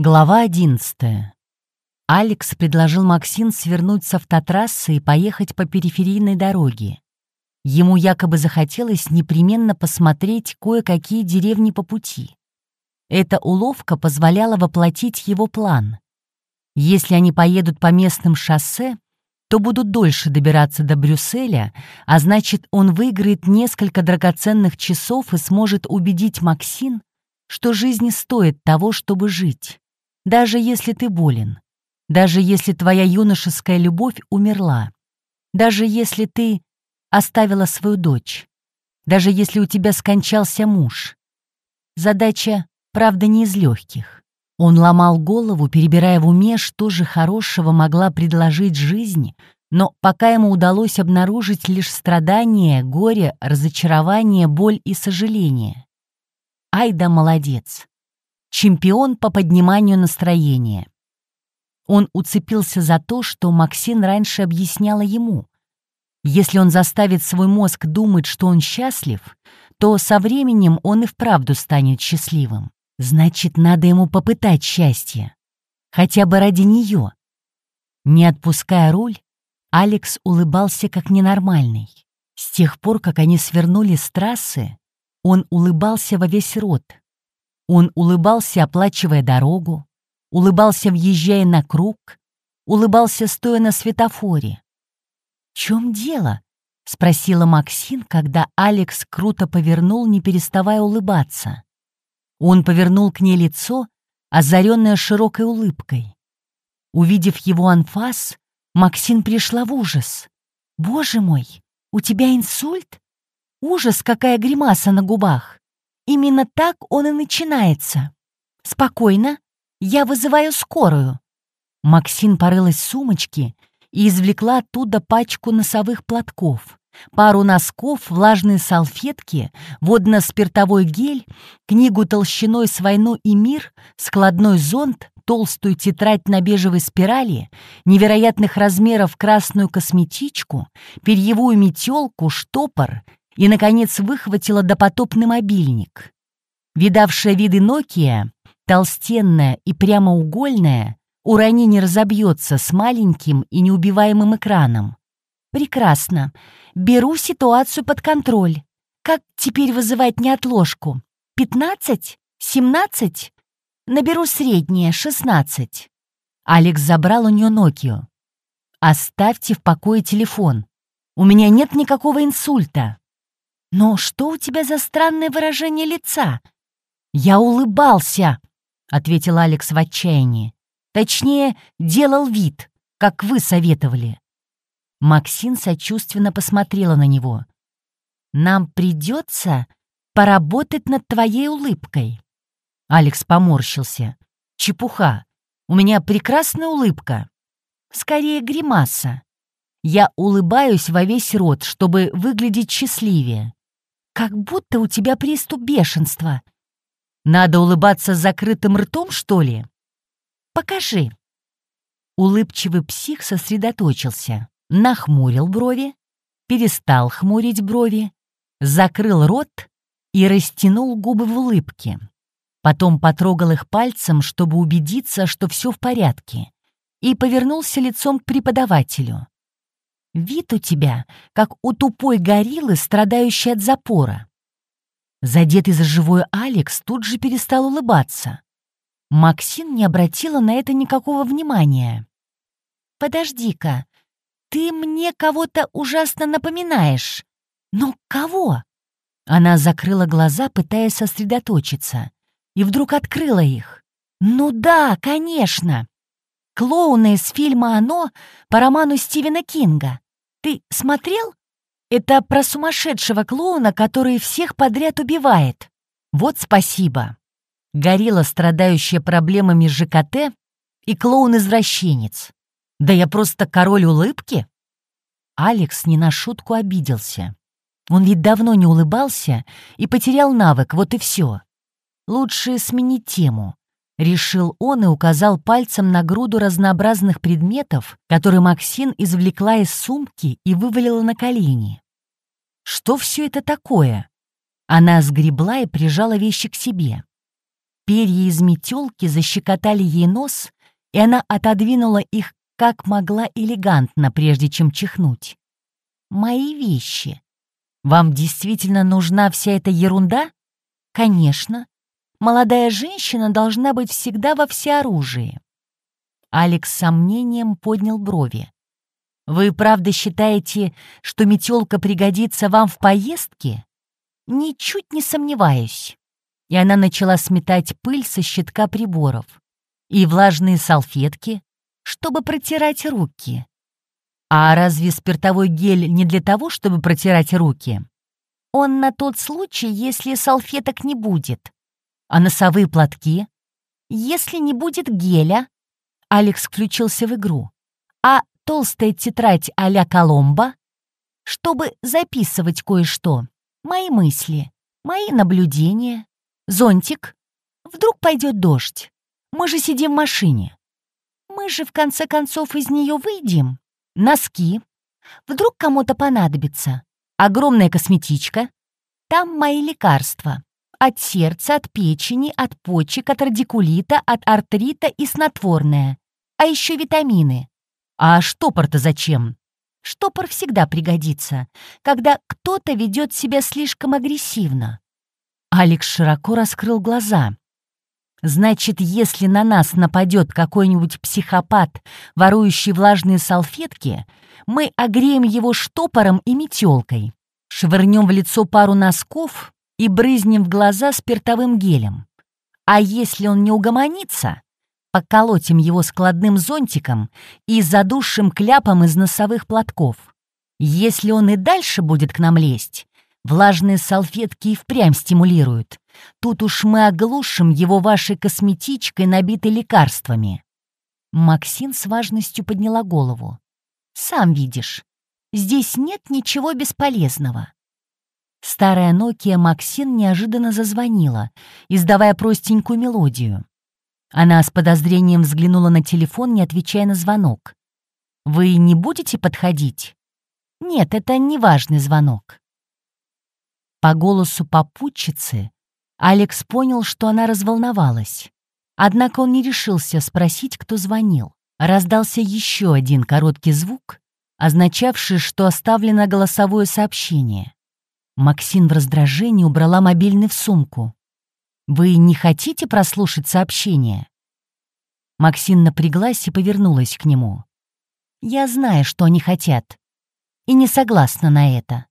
Глава 11. Алекс предложил Максин свернуть с автотрассы и поехать по периферийной дороге. Ему якобы захотелось непременно посмотреть кое-какие деревни по пути. Эта уловка позволяла воплотить его план. Если они поедут по местным шоссе, то будут дольше добираться до Брюсселя, а значит, он выиграет несколько драгоценных часов и сможет убедить Максин, что жизнь стоит того, чтобы жить даже если ты болен, даже если твоя юношеская любовь умерла, даже если ты оставила свою дочь, даже если у тебя скончался муж. Задача, правда, не из легких. Он ломал голову, перебирая в уме, что же хорошего могла предложить жизнь, но пока ему удалось обнаружить лишь страдания, горе, разочарование, боль и сожаление. Ай да молодец! Чемпион по подниманию настроения. Он уцепился за то, что Максин раньше объясняла ему. Если он заставит свой мозг думать, что он счастлив, то со временем он и вправду станет счастливым. Значит, надо ему попытать счастье. Хотя бы ради нее. Не отпуская руль, Алекс улыбался как ненормальный. С тех пор, как они свернули с трассы, он улыбался во весь рот, он улыбался, оплачивая дорогу, улыбался, въезжая на круг, улыбался, стоя на светофоре. «В чем дело?» — спросила Максин, когда Алекс круто повернул, не переставая улыбаться. Он повернул к ней лицо, озаренное широкой улыбкой. Увидев его анфас, Максин пришла в ужас. «Боже мой, у тебя инсульт? Ужас, какая гримаса на губах!» Именно так он и начинается. Спокойно, я вызываю скорую. Максин порылась в сумочке и извлекла оттуда пачку носовых платков, пару носков, влажные салфетки, водно-спиртовой гель, книгу толщиной с «Войну и мир», складной зонт, толстую тетрадь на бежевой спирали, невероятных размеров красную косметичку, перьевую метелку, штопор и, наконец, выхватила допотопный мобильник. Видавшая виды Nokia, толстенная и прямоугольная, урони не разобьется с маленьким и неубиваемым экраном. Прекрасно. Беру ситуацию под контроль. Как теперь вызывать неотложку? Пятнадцать? Семнадцать? Наберу среднее, шестнадцать. Алекс забрал у нее Nokia. «Оставьте в покое телефон. У меня нет никакого инсульта». «Но что у тебя за странное выражение лица?» «Я улыбался», — ответил Алекс в отчаянии. «Точнее, делал вид, как вы советовали». Максин сочувственно посмотрела на него. «Нам придется поработать над твоей улыбкой». Алекс поморщился. «Чепуха. У меня прекрасная улыбка. Скорее гримаса. Я улыбаюсь во весь рот, чтобы выглядеть счастливее. Как будто у тебя приступ бешенства. Надо улыбаться с закрытым ртом, что ли? Покажи. Улыбчивый псих сосредоточился, нахмурил брови, перестал хмурить брови, закрыл рот и растянул губы в улыбке. Потом потрогал их пальцем, чтобы убедиться, что все в порядке, и повернулся лицом к преподавателю. Вид у тебя, как у тупой гориллы, страдающей от запора. Задетый за живое Алекс тут же перестал улыбаться. Максин не обратила на это никакого внимания. «Подожди-ка, ты мне кого-то ужасно напоминаешь. Но кого?» Она закрыла глаза, пытаясь сосредоточиться, и вдруг открыла их. «Ну да, конечно! Клоуна из фильма «Оно» по роману Стивена Кинга. Ты смотрел? Это про сумасшедшего клоуна, который всех подряд убивает. Вот спасибо. Горилла, страдающая проблемами ЖКТ, и клоун-извращенец. Да я просто король улыбки. Алекс не на шутку обиделся. Он ведь давно не улыбался и потерял навык, вот и все. Лучше сменить тему. Решил он и указал пальцем на груду разнообразных предметов, которые Максин извлекла из сумки и вывалила на колени. Что все это такое? Она сгребла и прижала вещи к себе. Перья из метелки защекотали ей нос, и она отодвинула их как могла элегантно, прежде чем чихнуть. «Мои вещи. Вам действительно нужна вся эта ерунда?» «Конечно. Молодая женщина должна быть всегда во всеоружии». Алекс с сомнением поднял брови. «Вы правда считаете, что метелка пригодится вам в поездке?» «Ничуть не сомневаюсь». И она начала сметать пыль со щитка приборов. «И влажные салфетки, чтобы протирать руки». «А разве спиртовой гель не для того, чтобы протирать руки?» «Он на тот случай, если салфеток не будет». «А носовые платки?» «Если не будет геля». Алекс включился в игру. «А толстая тетрадь а-ля Коломбо?» «Чтобы записывать кое-что. Мои мысли, мои наблюдения. Зонтик. Вдруг пойдет дождь. Мы же сидим в машине. Мы же в конце концов из нее выйдем. Носки. Вдруг кому-то понадобится. Огромная косметичка. Там мои лекарства. От сердца, от печени, от почек, от радикулита, от артрита и снотворное. А еще витамины. А штопор-то зачем? Штопор всегда пригодится, когда кто-то ведет себя слишком агрессивно. Алекс широко раскрыл глаза. Значит, если на нас нападет какой-нибудь психопат, ворующий влажные салфетки, мы огреем его штопором и метелкой, швырнем в лицо пару носков и брызнем в глаза спиртовым гелем. А если он не угомонится, поколотим его складным зонтиком и задушим кляпом из носовых платков. Если он и дальше будет к нам лезть, влажные салфетки и впрямь стимулируют. Тут уж мы оглушим его вашей косметичкой, набитой лекарствами. Максин с важностью подняла голову. «Сам видишь, здесь нет ничего бесполезного». Старая Nokia Максин неожиданно зазвонила, издавая простенькую мелодию. Она с подозрением взглянула на телефон, не отвечая на звонок. «Вы не будете подходить?» «Нет, это не важный звонок». По голосу попутчицы Алекс понял, что она разволновалась. Однако он не решился спросить, кто звонил. Раздался еще один короткий звук, означавший, что оставлено голосовое сообщение. Максин в раздражении убрала мобильный в сумку. «Вы не хотите прослушать сообщение?» Максин напряглась и повернулась к нему. «Я знаю, что они хотят, и не согласна на это.